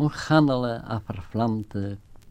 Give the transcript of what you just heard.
un handelen a